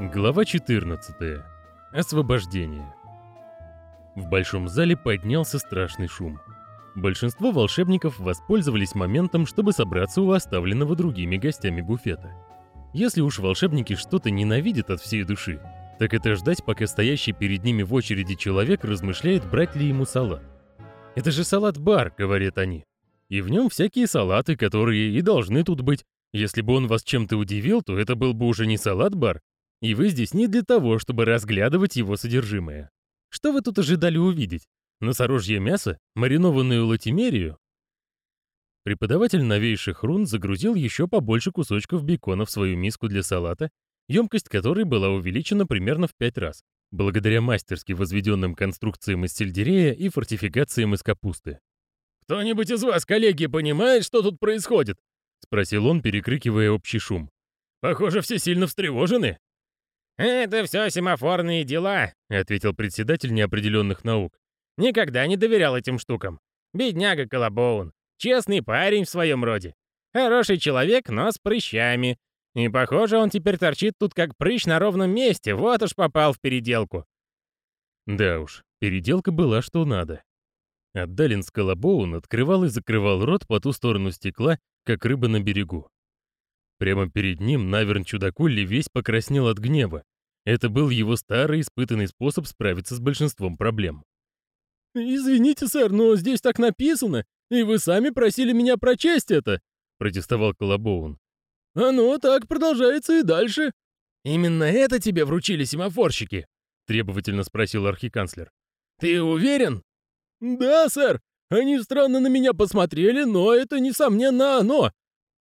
Глава 14. Освобождение. В большом зале поднялся страшный шум. Большинство волшебников воспользовались моментом, чтобы собраться у оставленного другими гостями буфета. Если уж волшебники что-то ненавидят от всей души, так это ждать, пока стоящий перед ними в очереди человек размышляет, брать ли ему салат. «Это же салат-бар», — говорят они. И в нем всякие салаты, которые и должны тут быть. Если бы он вас чем-то удивил, то это был бы уже не салат-бар, и вы здесь не для того, чтобы разглядывать его содержимое. Что вы тут ожидали увидеть? Носорожье мясо? Маринованную латимерию? Преподаватель новейших рун загрузил еще побольше кусочков бекона в свою миску для салата, емкость которой была увеличена примерно в пять раз, благодаря мастерски возведенным конструкциям из сельдерея и фортификациям из капусты. «Кто-нибудь из вас, коллеги, понимает, что тут происходит?» — спросил он, перекрикивая общий шум. «Похоже, все сильно встревожены». «Это все семафорные дела», — ответил председатель неопределенных наук. «Никогда не доверял этим штукам. Бедняга Колобоун. Честный парень в своем роде. Хороший человек, но с прыщами. И, похоже, он теперь торчит тут как прыщ на ровном месте, вот уж попал в переделку». Да уж, переделка была что надо. Отдалин Колобоун открывал и закрывал рот по ту сторону стекла, как рыба на берегу. Прямо перед ним Наверн Чудакулли весь покраснел от гнева. Это был его старый испытанный способ справиться с большинством проблем. «Извините, сэр, но здесь так написано, и вы сами просили меня прочесть это», — протестовал Колобоун. «Оно так продолжается и дальше». «Именно это тебе вручили семафорщики?» — требовательно спросил архиканцлер. «Ты уверен?» «Да, сэр. Они странно на меня посмотрели, но это, несомненно, оно.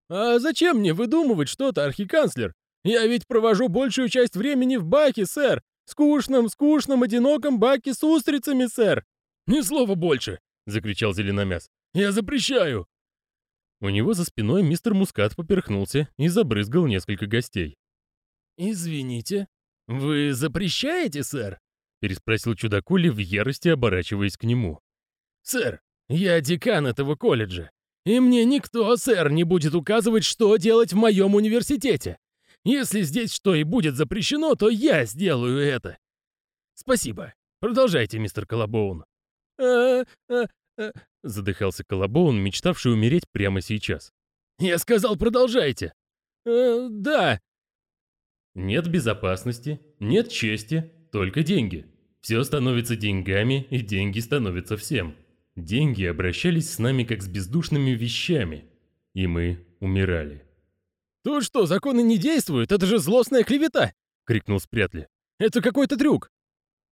«А зачем мне выдумывать что-то, архиканцлер? Я ведь провожу большую часть времени в баке, сэр! Скучном, скучном, одиноком баке с устрицами, сэр!» «Ни слова больше!» — закричал Зеленомяс. «Я запрещаю!» У него за спиной мистер Мускат поперхнулся и забрызгал несколько гостей. «Извините, вы запрещаете, сэр?» — переспросил чудакули в ярости, оборачиваясь к нему. «Сэр, я декан этого колледжа. И мне никто, сэр, не будет указывать, что делать в моем университете. Если здесь что и будет запрещено, то я сделаю это. Спасибо. Продолжайте, мистер Колобоун. А, а, а, задыхался Колобоун, мечтавший умереть прямо сейчас. Я сказал, продолжайте. А, да. Нет безопасности, нет чести, только деньги. Все становится деньгами, и деньги становятся всем. Деньги обращались с нами как с бездушными вещами, и мы умирали. «Тут что, законы не действуют? Это же злостная клевета!» — крикнул Спрятли. «Это какой-то трюк!»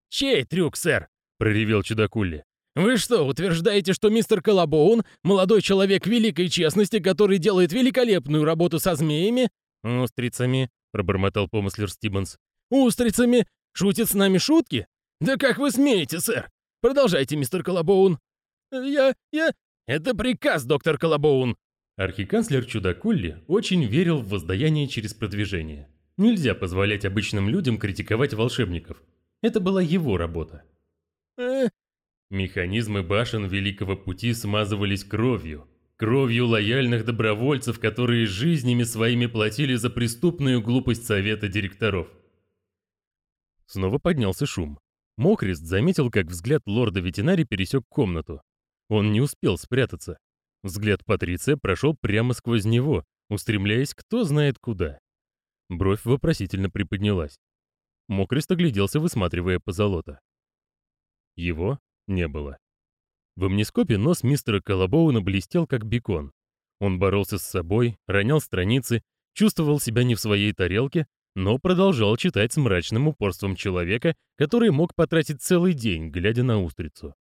«Чей трюк, сэр?» — проревел Чудакулли. «Вы что, утверждаете, что мистер Колобоун — молодой человек великой честности, который делает великолепную работу со змеями?» «Устрицами», — пробормотал помыслер Стиббенс. «Устрицами? Шутит с нами шутки? Да как вы смеете, сэр? Продолжайте, мистер Колобоун». «Я... я...» «Это приказ, доктор Колобоун!» Архиканцлер Чудакулли очень верил в воздаяние через продвижение. Нельзя позволять обычным людям критиковать волшебников. Это была его работа. Э... Механизмы башен Великого Пути смазывались кровью. Кровью лояльных добровольцев, которые жизнями своими платили за преступную глупость совета директоров. Снова поднялся шум. Мокрест заметил, как взгляд лорда-ветенари пересек комнату. Он не успел спрятаться. Взгляд Патриция прошел прямо сквозь него, устремляясь кто знает куда. Бровь вопросительно приподнялась. Мокрест огляделся, высматривая позолота. Его не было. В амнископе нос мистера Колобоуна блестел, как бекон. Он боролся с собой, ронял страницы, чувствовал себя не в своей тарелке, но продолжал читать с мрачным упорством человека, который мог потратить целый день, глядя на устрицу.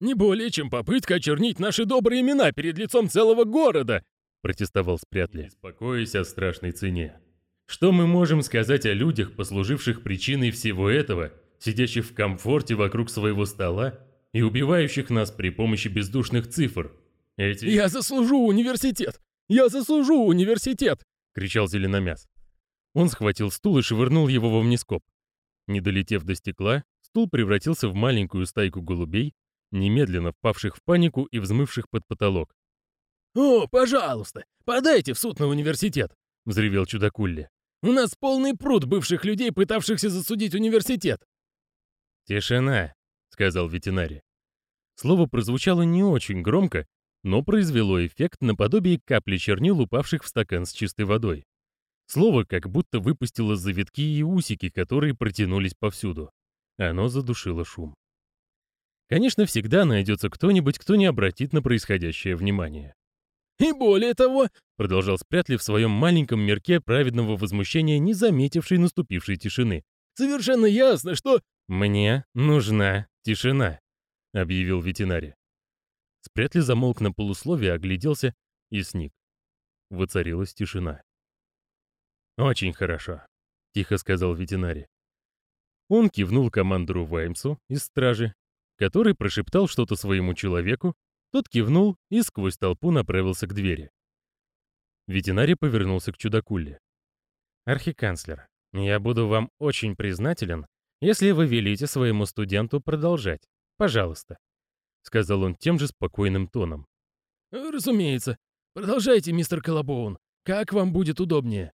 «Не более чем попытка очернить наши добрые имена перед лицом целого города!» — протестовал Спрятли. «Не беспокойся о страшной цене. Что мы можем сказать о людях, послуживших причиной всего этого, сидящих в комфорте вокруг своего стола и убивающих нас при помощи бездушных цифр? Эти... «Я заслужу университет! Я заслужу университет!» — кричал Зеленомяс. Он схватил стул и швырнул его в амнископ. Не долетев до стекла, стул превратился в маленькую стайку голубей, немедленно впавших в панику и взмывших под потолок. «О, пожалуйста, подайте в суд на университет!» — взревел Чудакулли. У нас полный пруд бывших людей, пытавшихся засудить университет. «Тишина», — сказал ветеринарий. Слово прозвучало не очень громко, но произвело эффект наподобие капли чернил, упавших в стакан с чистой водой. Слово как будто выпустило завитки и усики, которые протянулись повсюду. Оно задушило шум. Конечно, всегда найдется кто-нибудь, кто не обратит на происходящее внимание. «И более того», — продолжал Спрятли в своем маленьком мирке праведного возмущения, не заметивший наступившей тишины. «совершенно ясно, что...» «Мне нужна тишина», — объявил ветеринарий. Спрятли замолк на полусловие, огляделся и сник. Воцарилась тишина. «Очень хорошо», — тихо сказал ветеринарий. Он кивнул командору Ваймсу из стражи, который прошептал что-то своему человеку, тот кивнул и сквозь толпу направился к двери. Ветеринарий повернулся к чудакулле. «Архиканцлер, я буду вам очень признателен, если вы велите своему студенту продолжать. Пожалуйста», — сказал он тем же спокойным тоном. «Разумеется. Продолжайте, мистер Колобоун. Как вам будет удобнее?»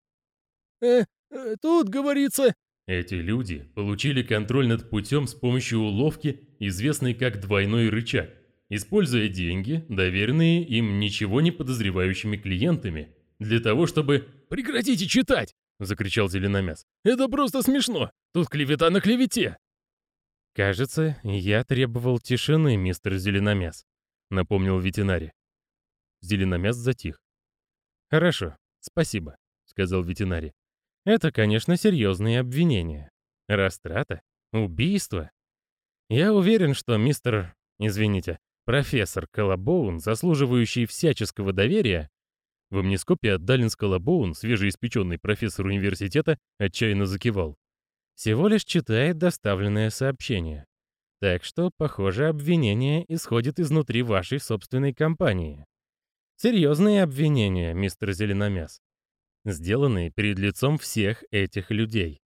«Э, э тут говорится...» Эти люди получили контроль над путем с помощью уловки, известной как двойной рычаг, используя деньги, доверенные им ничего не подозревающими клиентами, для того, чтобы... «Прекратите читать!» — закричал Зеленомяс. «Это просто смешно! Тут клевета на клевете!» «Кажется, я требовал тишины, мистер Зеленомяс», — напомнил ветеринарий. Зеленомяс затих. «Хорошо, спасибо», — сказал ветеринарий. Это, конечно, серьезные обвинения. Растрата? Убийство? Я уверен, что мистер... Извините, профессор Колобоун, заслуживающий всяческого доверия, в амнископе Даллинс Колобоун, свежеиспеченный профессор университета, отчаянно закивал. Всего лишь читает доставленное сообщение. Так что, похоже, обвинение исходит изнутри вашей собственной компании. Серьезные обвинения, мистер Зеленомяс сделанные перед лицом всех этих людей.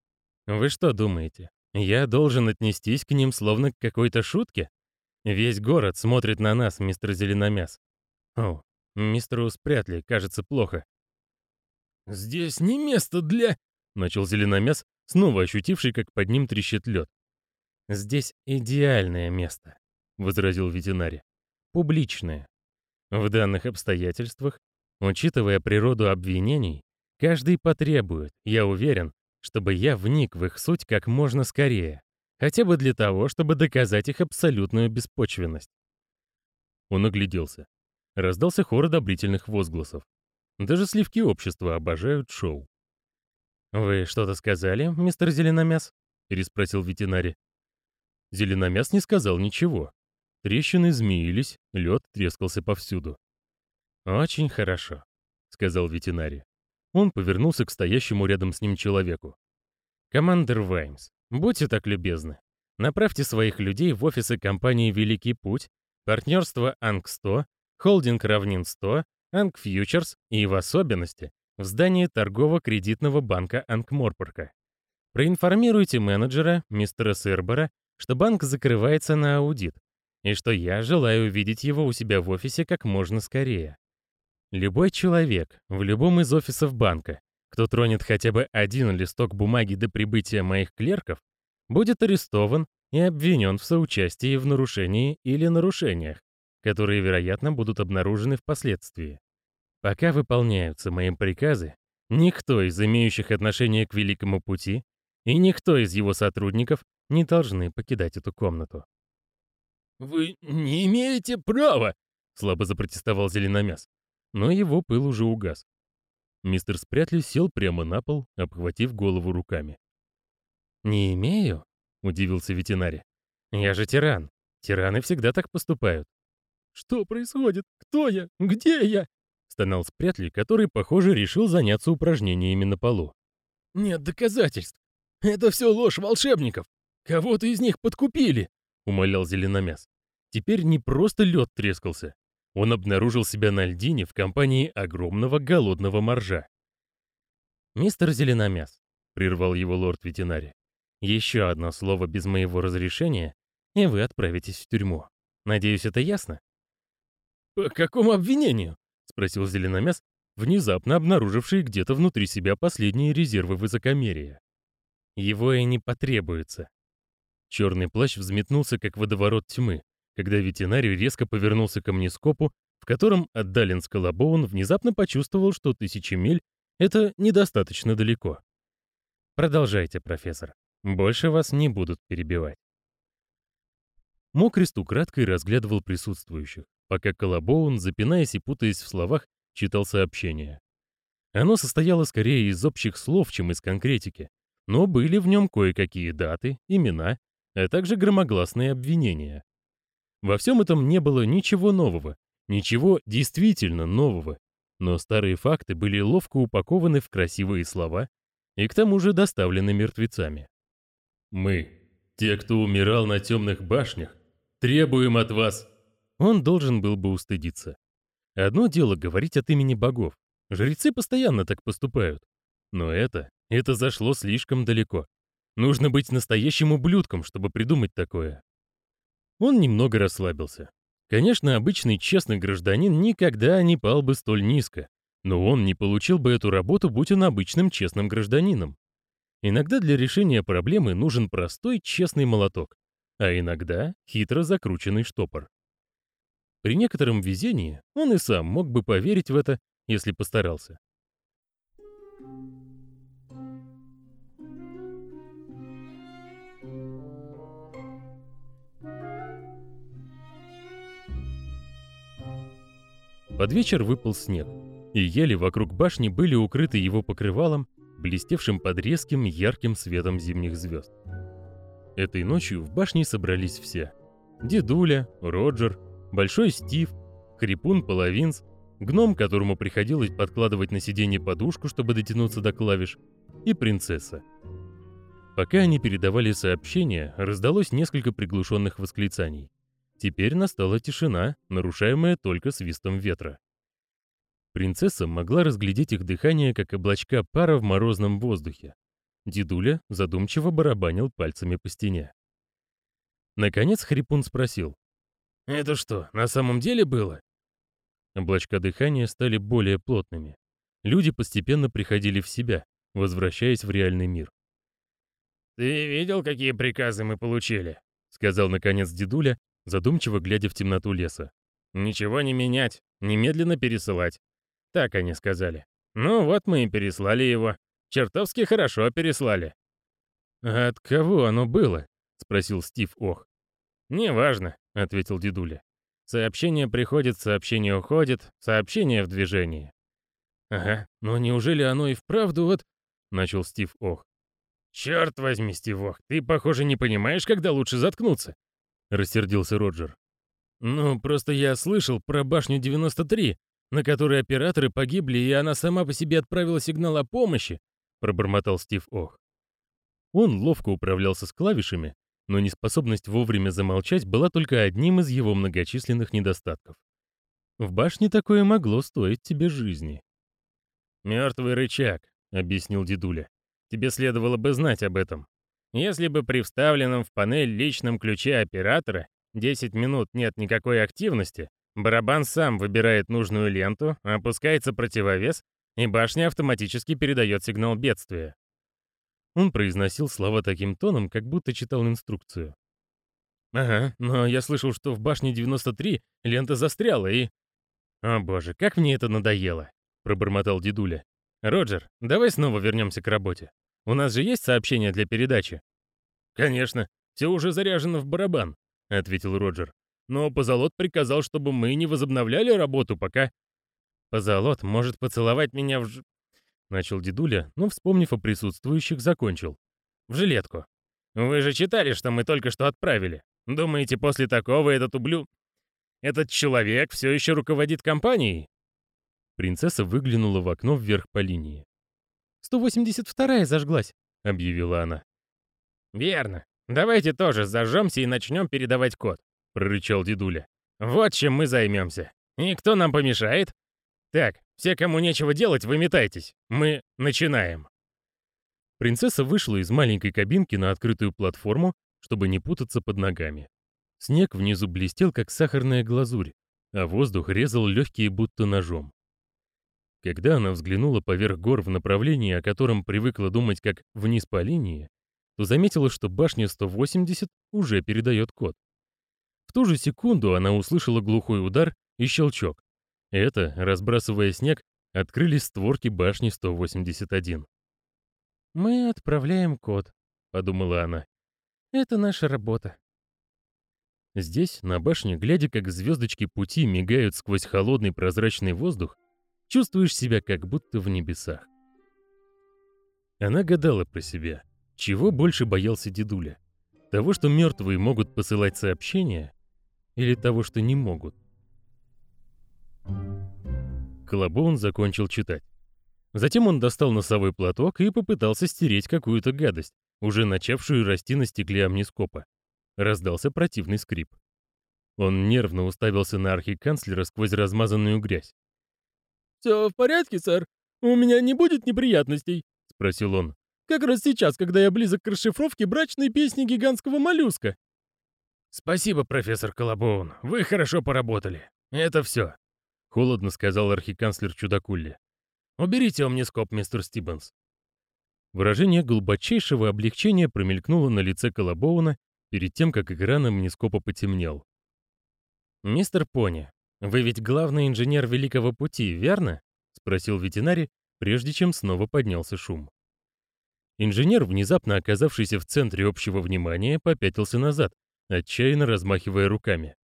Вы что думаете, я должен отнестись к ним словно к какой-то шутке? Весь город смотрит на нас, мистер Зеленомяс. О, мистеру Спрятли, кажется, плохо. «Здесь не место для...» — начал Зеленомяс, снова ощутивший, как под ним трещит лед. «Здесь идеальное место», — возразил ветеринарий. «Публичное. В данных обстоятельствах, учитывая природу обвинений, Каждый потребует, я уверен, чтобы я вник в их суть как можно скорее, хотя бы для того, чтобы доказать их абсолютную беспочвенность. Он огляделся. Раздался хор одобрительных возгласов. Даже сливки общества обожают шоу. «Вы что-то сказали, мистер Зеленомяс?» — переспросил ветеринарий. Зеленомяс не сказал ничего. Трещины змеились, лед трескался повсюду. «Очень хорошо», — сказал ветеринарий. Он повернулся к стоящему рядом с ним человеку. «Командер Ваймс, будьте так любезны. Направьте своих людей в офисы компании «Великий путь», партнерство «Анг-100», холдинг «Равнин-100», «Анг-Фьючерс» и, в особенности, в здание торгово-кредитного банка Ангморпорка. Проинформируйте менеджера, мистера Сербера, что банк закрывается на аудит, и что я желаю видеть его у себя в офисе как можно скорее. Любой человек в любом из офисов банка, кто тронет хотя бы один листок бумаги до прибытия моих клерков, будет арестован и обвинен в соучастии в нарушении или нарушениях, которые, вероятно, будут обнаружены впоследствии. Пока выполняются мои приказы, никто из имеющих отношение к Великому Пути и никто из его сотрудников не должны покидать эту комнату. «Вы не имеете права!» — слабо запротестовал Зеленомяс но его пыл уже угас. Мистер Спрятли сел прямо на пол, обхватив голову руками. «Не имею?» — удивился ветеринарий. «Я же тиран. Тираны всегда так поступают». «Что происходит? Кто я? Где я?» — стонал Спрятли, который, похоже, решил заняться упражнениями на полу. «Нет доказательств. Это все ложь волшебников. Кого-то из них подкупили», — умолял Зеленомяс. Теперь не просто лед трескался, он обнаружил себя на льдине в компании огромного голодного моржа. «Мистер Зеленомяс», — прервал его лорд-ветеринарий, «еще одно слово без моего разрешения, и вы отправитесь в тюрьму. Надеюсь, это ясно?» «По какому обвинению?» — спросил Зеленомяс, внезапно обнаруживший где-то внутри себя последние резервы высокомерия. Его и не потребуется. Черный плащ взметнулся, как водоворот тьмы, когда ветеринарий резко повернулся к амнископу, в котором Аддалин Скалобоун внезапно почувствовал, что тысячи миль — это недостаточно далеко. Продолжайте, профессор. Больше вас не будут перебивать. Мокрист украдкой разглядывал присутствующих, пока Колобоун, запинаясь и путаясь в словах, читал сообщение. Оно состояло скорее из общих слов, чем из конкретики, но были в нем кое-какие даты, имена, а также громогласные обвинения. Во всем этом не было ничего нового, ничего действительно нового, но старые факты были ловко упакованы в красивые слова и к тому же доставлены мертвецами. «Мы, те, кто умирал на темных башнях, требуем от вас...» Он должен был бы устыдиться. Одно дело говорить от имени богов. Жрецы постоянно так поступают. Но это, это зашло слишком далеко. Нужно быть настоящим ублюдком, чтобы придумать такое. Он немного расслабился. Конечно, обычный честный гражданин никогда не пал бы столь низко, но он не получил бы эту работу, будь он обычным честным гражданином. Иногда для решения проблемы нужен простой честный молоток, а иногда хитро закрученный штопор. При некотором везении он и сам мог бы поверить в это, если постарался. Под вечер выпал снег, и ели вокруг башни были укрыты его покрывалом, блестевшим под резким ярким светом зимних звезд. Этой ночью в башне собрались все. Дедуля, Роджер, Большой Стив, Хрипун Половинц, гном, которому приходилось подкладывать на сиденье подушку, чтобы дотянуться до клавиш, и принцесса. Пока они передавали сообщение, раздалось несколько приглушенных восклицаний. Теперь настала тишина, нарушаемая только свистом ветра. Принцесса могла разглядеть их дыхание, как облачка пара в морозном воздухе. Дедуля задумчиво барабанил пальцами по стене. Наконец Хрипун спросил. Это что, на самом деле было? Облачка дыхания стали более плотными. Люди постепенно приходили в себя, возвращаясь в реальный мир. «Ты видел, какие приказы мы получили?» — сказал наконец дедуля, задумчиво глядя в темноту леса. «Ничего не менять, немедленно пересылать». Так они сказали. «Ну вот мы и переслали его. Чертовски хорошо переслали». «А от кого оно было?» — спросил Стив Ох. «Неважно. — ответил дедуля. «Сообщение приходит, сообщение уходит, сообщение в движении». «Ага, но неужели оно и вправду вот...» — начал Стив Ох. «Черт возьми, Стив Ох, ты, похоже, не понимаешь, когда лучше заткнуться», — рассердился Роджер. «Ну, просто я слышал про башню 93, на которой операторы погибли, и она сама по себе отправила сигнал о помощи», — пробормотал Стив Ох. Он ловко управлялся с клавишами, но неспособность вовремя замолчать была только одним из его многочисленных недостатков. В башне такое могло стоить тебе жизни. «Мертвый рычаг», — объяснил дедуля. «Тебе следовало бы знать об этом. Если бы при вставленном в панель личном ключе оператора 10 минут нет никакой активности, барабан сам выбирает нужную ленту, опускается противовес, и башня автоматически передает сигнал бедствия. Он произносил слова таким тоном, как будто читал инструкцию. «Ага, но я слышал, что в башне 93 лента застряла и...» «О боже, как мне это надоело!» — пробормотал дедуля. «Роджер, давай снова вернемся к работе. У нас же есть сообщение для передачи?» «Конечно, все уже заряжено в барабан», — ответил Роджер. «Но Позолот приказал, чтобы мы не возобновляли работу, пока...» «Позолот может поцеловать меня в ж... Начал дедуля, но, вспомнив о присутствующих, закончил. «В жилетку. Вы же читали, что мы только что отправили. Думаете, после такого этот ублю... Этот человек все еще руководит компанией?» Принцесса выглянула в окно вверх по линии. «182-я зажглась», — объявила она. «Верно. Давайте тоже зажжемся и начнем передавать код», — прорычал дедуля. «Вот чем мы займемся. И кто нам помешает? Так, все, кому нечего делать, выметайтесь. Мы начинаем. Принцесса вышла из маленькой кабинки на открытую платформу, чтобы не путаться под ногами. Снег внизу блестел, как сахарная глазурь, а воздух резал легкие будто ножом. Когда она взглянула поверх гор в направлении, о котором привыкла думать как вниз по линии, то заметила, что башня 180 уже передает код. В ту же секунду она услышала глухой удар и щелчок. Это, разбрасывая снег, открылись створки башни 181. «Мы отправляем код», — подумала она. «Это наша работа». Здесь, на башне, глядя, как звездочки пути мигают сквозь холодный прозрачный воздух, чувствуешь себя как будто в небесах. Она гадала про себя, чего больше боялся дедуля. Того, что мертвые могут посылать сообщения, или того, что не могут. Колобоун закончил читать. Затем он достал носовой платок и попытался стереть какую-то гадость, уже начавшую расти на стекле амнископа. Раздался противный скрип. Он нервно уставился на архиканцлера сквозь размазанную грязь. «Все в порядке, сэр? У меня не будет неприятностей?» — спросил он. «Как раз сейчас, когда я близок к расшифровке брачной песни гигантского моллюска». «Спасибо, профессор Колобоун, вы хорошо поработали. Это все», — холодно сказал архиканцлер Чудакулли. «Уберите омнископ, мистер Стиббенс». Выражение глубочайшего облегчения промелькнуло на лице Колобоуна перед тем, как экран омнископа потемнел. «Мистер Пони, вы ведь главный инженер Великого Пути, верно?» — спросил ветеринарий, прежде чем снова поднялся шум. Инженер, внезапно оказавшийся в центре общего внимания, попятился назад, отчаянно размахивая руками.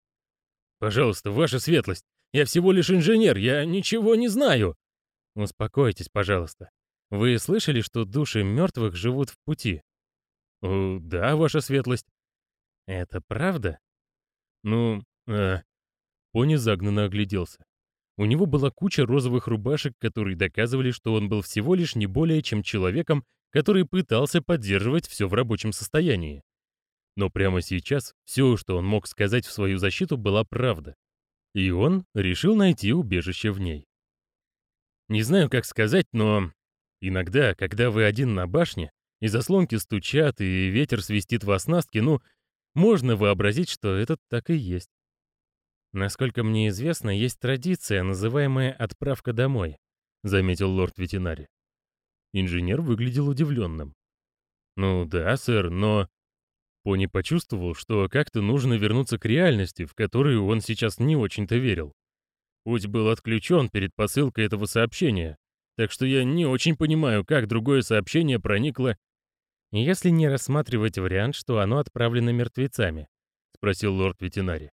«Пожалуйста, ваша светлость, я всего лишь инженер, я ничего не знаю!» «Успокойтесь, пожалуйста. Вы слышали, что души мертвых живут в пути?» «О, да, ваша светлость». «Это правда?» «Ну, э...» Пони загнанно огляделся. У него была куча розовых рубашек, которые доказывали, что он был всего лишь не более чем человеком, который пытался поддерживать все в рабочем состоянии. Но прямо сейчас все, что он мог сказать в свою защиту, была правда. И он решил найти убежище в ней. Не знаю, как сказать, но иногда, когда вы один на башне, и заслонки стучат, и ветер свистит в оснастке, ну, можно вообразить, что это так и есть. Насколько мне известно, есть традиция, называемая «отправка домой», — заметил лорд-ветеринарий. Инженер выглядел удивленным. «Ну да, сэр, но...» Пони почувствовал, что как-то нужно вернуться к реальности, в которую он сейчас не очень-то верил. Путь был отключен перед посылкой этого сообщения, так что я не очень понимаю, как другое сообщение проникло... «Если не рассматривать вариант, что оно отправлено мертвецами?» — спросил лорд-ветеринарий.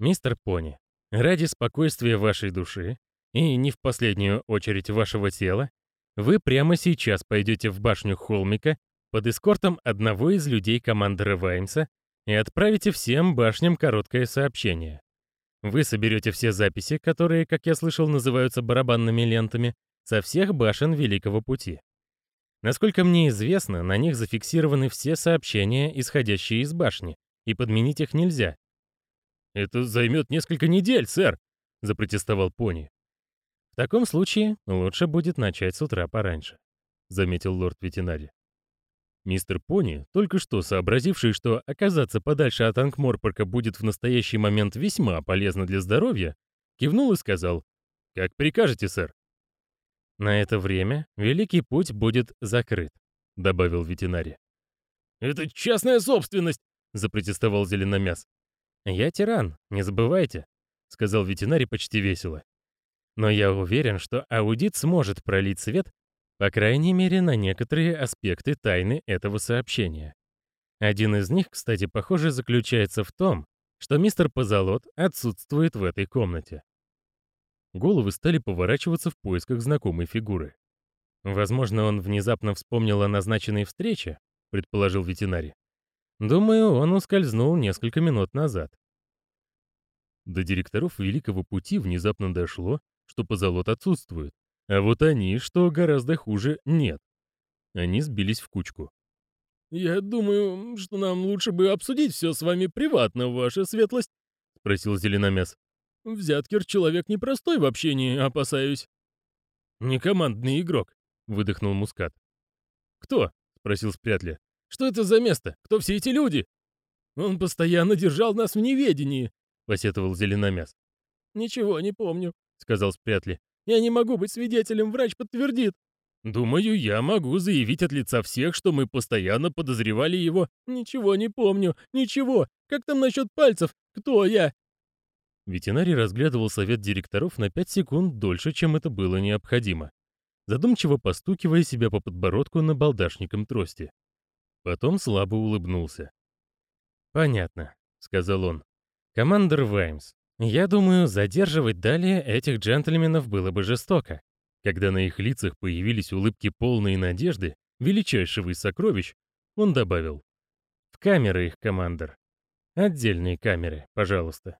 «Мистер Пони, ради спокойствия вашей души и не в последнюю очередь вашего тела, вы прямо сейчас пойдете в башню Холмика под эскортом одного из людей командора Ваймса и отправите всем башням короткое сообщение. Вы соберете все записи, которые, как я слышал, называются барабанными лентами, со всех башен Великого Пути. Насколько мне известно, на них зафиксированы все сообщения, исходящие из башни, и подменить их нельзя. «Это займет несколько недель, сэр», — запротестовал Пони. «В таком случае лучше будет начать с утра пораньше», — заметил лорд-ветеринарий. Мистер Пони, только что сообразивший, что оказаться подальше от Ангморпорка будет в настоящий момент весьма полезно для здоровья, кивнул и сказал, «Как прикажете, сэр». «На это время Великий Путь будет закрыт», — добавил ветеринарий. «Это частная собственность», — запротестовал Зеленомяс. «Я тиран, не забывайте», — сказал ветеринарий почти весело. «Но я уверен, что аудит сможет пролить свет по крайней мере, на некоторые аспекты тайны этого сообщения. Один из них, кстати, похоже, заключается в том, что мистер Позолот отсутствует в этой комнате. Головы стали поворачиваться в поисках знакомой фигуры. Возможно, он внезапно вспомнил о назначенной встрече, предположил ветеринарий. Думаю, он ускользнул несколько минут назад. До директоров Великого Пути внезапно дошло, что Позолот отсутствует, а вот они, что гораздо хуже, нет. Они сбились в кучку. «Я думаю, что нам лучше бы обсудить все с вами приватно, ваша светлость», — спросил Зеленомяс. «Взяткер человек непростой в общении, опасаюсь». «Не командный игрок», — выдохнул Мускат. «Кто?» — спросил Спрятли. «Что это за место? Кто все эти люди?» «Он постоянно держал нас в неведении», — посетовал Зеленомяс. «Ничего не помню», — сказал Спрятли. Я не могу быть свидетелем, врач подтвердит. Думаю, я могу заявить от лица всех, что мы постоянно подозревали его. Ничего не помню, ничего. Как там насчет пальцев? Кто я? Ветеринарий разглядывал совет директоров на 5 секунд дольше, чем это было необходимо, задумчиво постукивая себя по подбородку на балдашником трости. Потом слабо улыбнулся. «Понятно», — сказал он. «Командор Ваймс, я думаю, задерживать далее этих джентльменов было бы жестоко. Когда на их лицах появились улыбки полные надежды, величайшего из сокровищ, он добавил. «В камеры их, командор. Отдельные камеры, пожалуйста.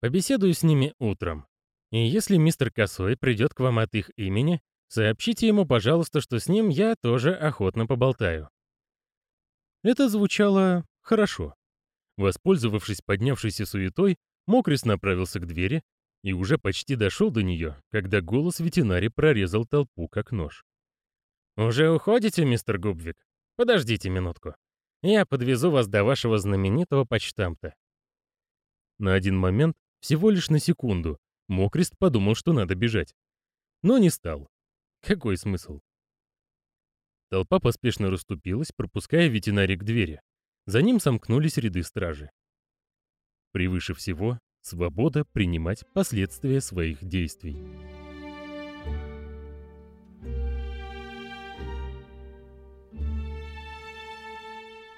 Побеседую с ними утром. И если мистер Косой придет к вам от их имени, сообщите ему, пожалуйста, что с ним я тоже охотно поболтаю». Это звучало хорошо. Воспользовавшись поднявшейся суетой, Мокрис направился к двери, и уже почти дошел до нее, когда голос ветеринари прорезал толпу как нож. «Уже уходите, мистер Губвик? Подождите минутку. Я подвезу вас до вашего знаменитого почтамта». На один момент, всего лишь на секунду, Мокрист подумал, что надо бежать. Но не стал. Какой смысл? Толпа поспешно расступилась, пропуская ветеринарий к двери. За ним сомкнулись ряды стражи. Превыше всего Свобода принимать последствия своих действий.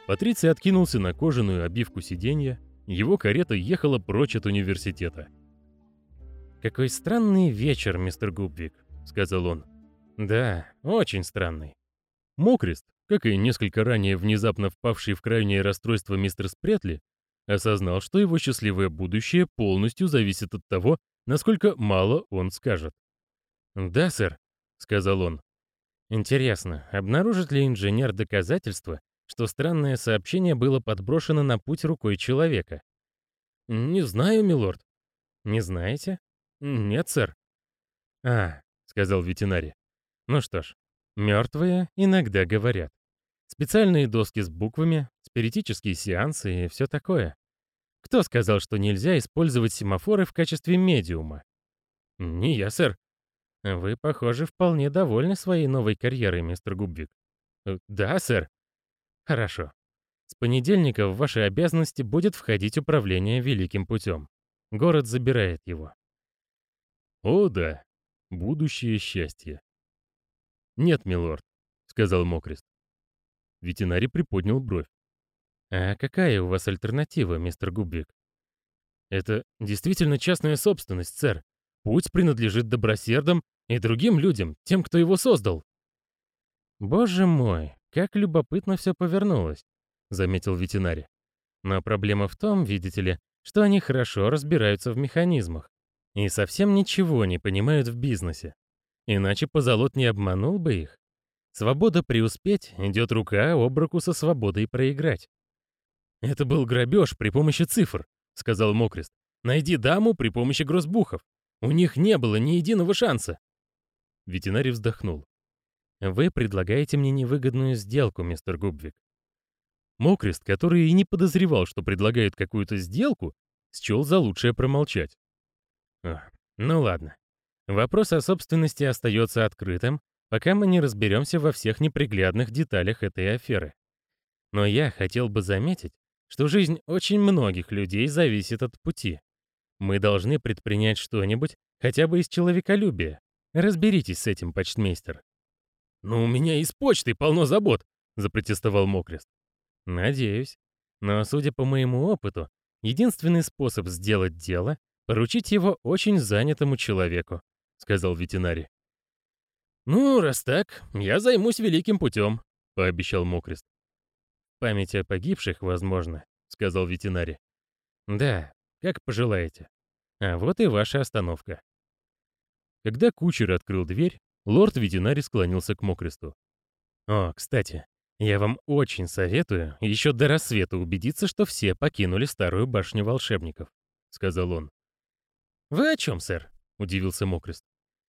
Патриций откинулся на кожаную обивку сиденья, его карета ехала прочь от университета. «Какой странный вечер, мистер Губвик», — сказал он. «Да, очень странный». Мокрест, как и несколько ранее внезапно впавший в крайнее расстройство мистер Спретли, Осознал, что его счастливое будущее полностью зависит от того, насколько мало он скажет. «Да, сэр», — сказал он. «Интересно, обнаружит ли инженер доказательства, что странное сообщение было подброшено на путь рукой человека?» «Не знаю, милорд». «Не знаете?» «Нет, сэр». «А», — сказал ветеринарий. «Ну что ж, мертвые иногда говорят. Специальные доски с буквами, спиритические сеансы и все такое. Кто сказал, что нельзя использовать семафоры в качестве медиума? Не я, сэр. Вы, похоже, вполне довольны своей новой карьерой, мистер Губвик. Э, да, сэр. Хорошо. С понедельника в ваши обязанности будет входить управление Великим путем. Город забирает его. О, да. Будущее счастье. Нет, милорд, сказал Мокрест. Ветеринарий приподнял бровь. «А какая у вас альтернатива, мистер Губвик?» «Это действительно частная собственность, сэр. Путь принадлежит добросердам и другим людям, тем, кто его создал». «Боже мой, как любопытно все повернулось», — заметил ветеринарий. «Но проблема в том, видите ли, что они хорошо разбираются в механизмах и совсем ничего не понимают в бизнесе. Иначе позолот не обманул бы их. Свобода преуспеть идет рука об руку со свободой проиграть. «Это был грабеж при помощи цифр», — сказал Мокрест. «Найди даму при помощи грозбухов. У них не было ни единого шанса». Ветеринарий вздохнул. «Вы предлагаете мне невыгодную сделку, мистер Губвик». Мокрест, который и не подозревал, что предлагает какую-то сделку, счел за лучшее промолчать. Ну ладно. Вопрос о собственности остается открытым, пока мы не разберемся во всех неприглядных деталях этой аферы. Но я хотел бы заметить, что жизнь очень многих людей зависит от пути. Мы должны предпринять что-нибудь, хотя бы из человеколюбия. Разберитесь с этим, почтмейстер. «Но у меня из почты полно забот», — запротестовал Мокрест. «Надеюсь. Но, судя по моему опыту, единственный способ сделать дело — поручить его очень занятому человеку», — сказал ветеринарий. «Ну, раз так, я займусь великим путем», — пообещал Мокрест. «Память о погибших, возможно», — сказал ветеринарий. «Да, как пожелаете. А вот и ваша остановка». Когда кучер открыл дверь, лорд-ветеринарий склонился к Мокресту. «О, кстати, я вам очень советую еще до рассвета убедиться, что все покинули старую башню волшебников», — сказал он. «Вы о чем, сэр?» — удивился Мокрест.